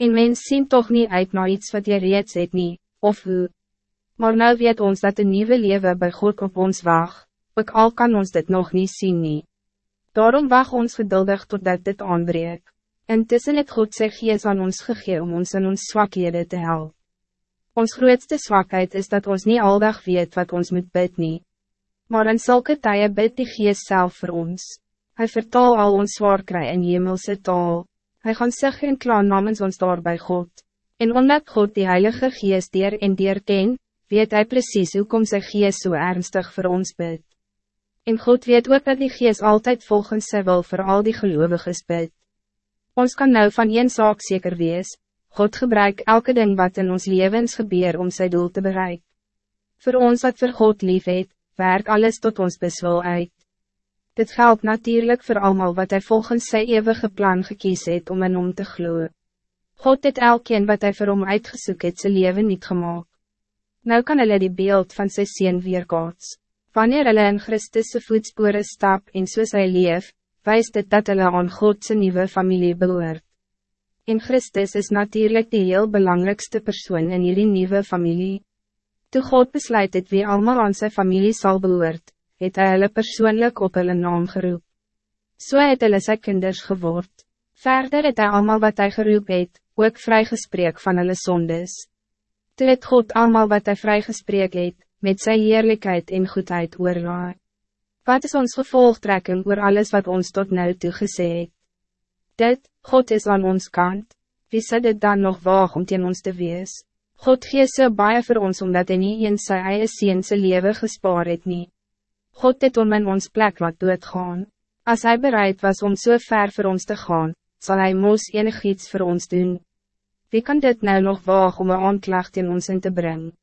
En mens sien toch niet uit na iets wat je reeds het nie, of hoe. Maar nou weet ons dat een nieuwe leven bij God op ons wacht, ook al kan ons dit nog niet zien nie. Daarom wacht ons geduldig totdat dit aanbreek. Intussen het God sy gees aan ons gegee om ons in ons zwakhede te helpen. Ons grootste zwakheid is dat ons niet aldag weet wat ons moet bid nie. Maar in zulke tye bid die gees self voor ons. Hij vertaal al ons zwaar kry in hemelse taal. Hij gaan zich en klaan namens ons daar bij God. En omdat God die Heilige Geest dier en dier ken, weet hij precies hoe kom sy Geest zo so ernstig voor ons bid. En God weet ook dat die Geest altijd volgens sy wil voor al die gelovigen bid. Ons kan nou van één zaak zeker wees, God gebruik elke ding wat in ons levens gebeur om zijn doel te bereiken. Voor ons wat voor God lief het, werk alles tot ons beswil uit. Dit geldt natuurlijk voor allemaal wat hij volgens zijn eeuwige plan gekies het om in om te gloeien. God het elkeen wat hij voor hom uitgezoek het zijn leven niet gemaakt. Nou kan hulle die beeld van sy sien weerkaats. Wanneer hulle in Christus' voetsporen stap en soos hy leef, wijst het dat hulle aan Godse nieuwe familie behoort. En Christus is natuurlijk de heel belangrijkste persoon in jullie nieuwe familie. Toe God besluit het wie allemaal aan zijn familie zal behoort, het hy hulle persoonlijk op hulle naam geroep. So het hulle sy kinders geword. Verder het hy allemaal wat hij geroep het, ook vrygespreek van hulle sondes. Toe het God allemaal wat hij vrygespreek het, met zijn heerlijkheid en goedheid oorlaai. Wat is ons gevolgtrekking oor alles wat ons tot nu toe gesê het? Dit, God is aan ons kant, wie sê dit dan nog waag om teen ons te wees? God gee so baie vir ons omdat hy nie eens sy eie sien sy leven gespaar het nie. God het om in ons plek wat doodgaan. Als hij bereid was om zo so ver voor ons te gaan, zal hij moos enig iets voor ons doen. Wie kan dit nou nog waag om een aanklacht in ons in te brengen?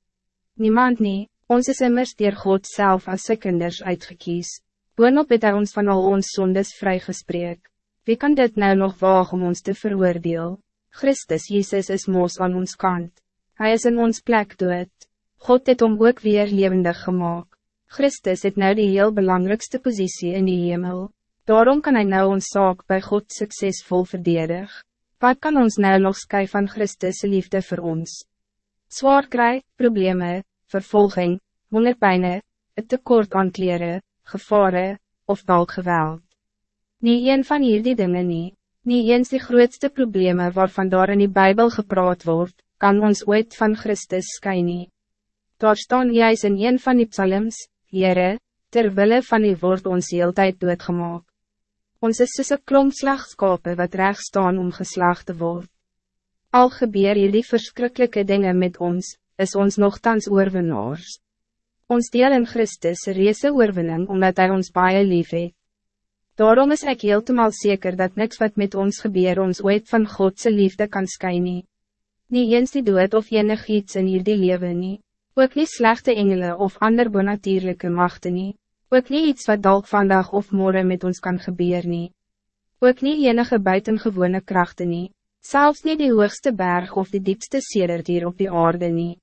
Niemand niet. Ons is immers dier God zelf als sy kinders uitgekies. Boonop het hy ons van al ons zondes vrygespreek. Wie kan dit nou nog waag om ons te veroordeel? Christus Jezus is moos aan ons kant. Hij is in ons plek dood. God het om ook weer levendig gemaakt. Christus het nou die heel belangrijkste positie in die hemel. Daarom kan hij nou ons zaak bij God succesvol verdedig. Wat kan ons nou nog sky van Christus' liefde voor ons? Zwaar kry, probleme, vervolging, wonderpijne, het tekort aan kleren, gevaren, of dalk geweld. Nie een van hierdie dinge nie, nie eens die grootste probleme waarvan daar in die Bijbel gepraat wordt, kan ons ooit van Christus sky nie. Daar staan juist in een van die psalms, Heere, terwille van die word ons heeltijd doodgemaak. Ons is soos een klomp slagskape wat recht staan om geslaag te word. Al gebeur jullie verschrikkelijke dingen met ons, is ons nogthans oorwinnaars. Ons deel in Christus reese oorwinning omdat hij ons baie lief het. Daarom is ik heeltemal zeker dat niks wat met ons gebeur ons ooit van Godse liefde kan skyn Nie eens die dood of enig iets in hierdie leven nie. Ook niet slechte engelen of ander bonatierlijke machten nie. Ook niet iets wat dalk vandaag of morgen met ons kan gebeuren. nie. Ook niet enige buitengewone krachten nie. Zelfs niet die hoogste berg of die diepste sedert hier op die aarde nie.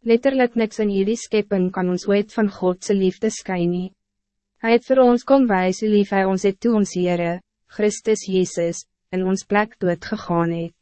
Letterlijk niks in hierdie schepping kan ons ooit van Godse liefde nie. Hy het vir ons kom wijs hoe lief hy ons het toe ons Heere, Christus Jezus, in ons plek doodgegaan het.